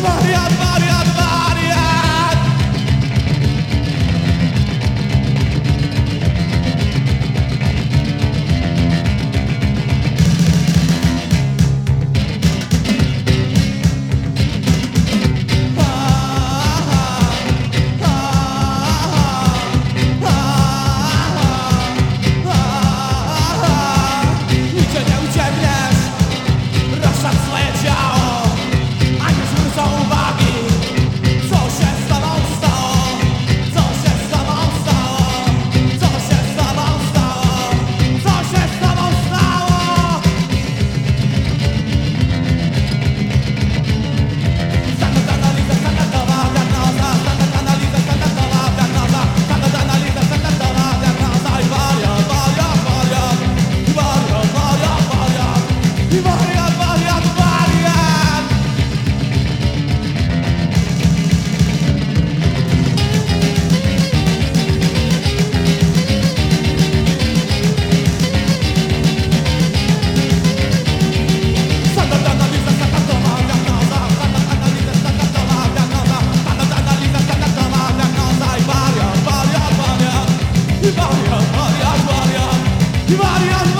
Maria, Maria, Maria, Maria.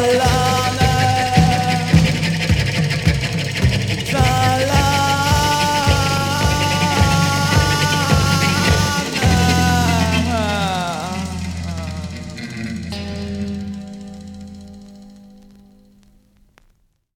alive.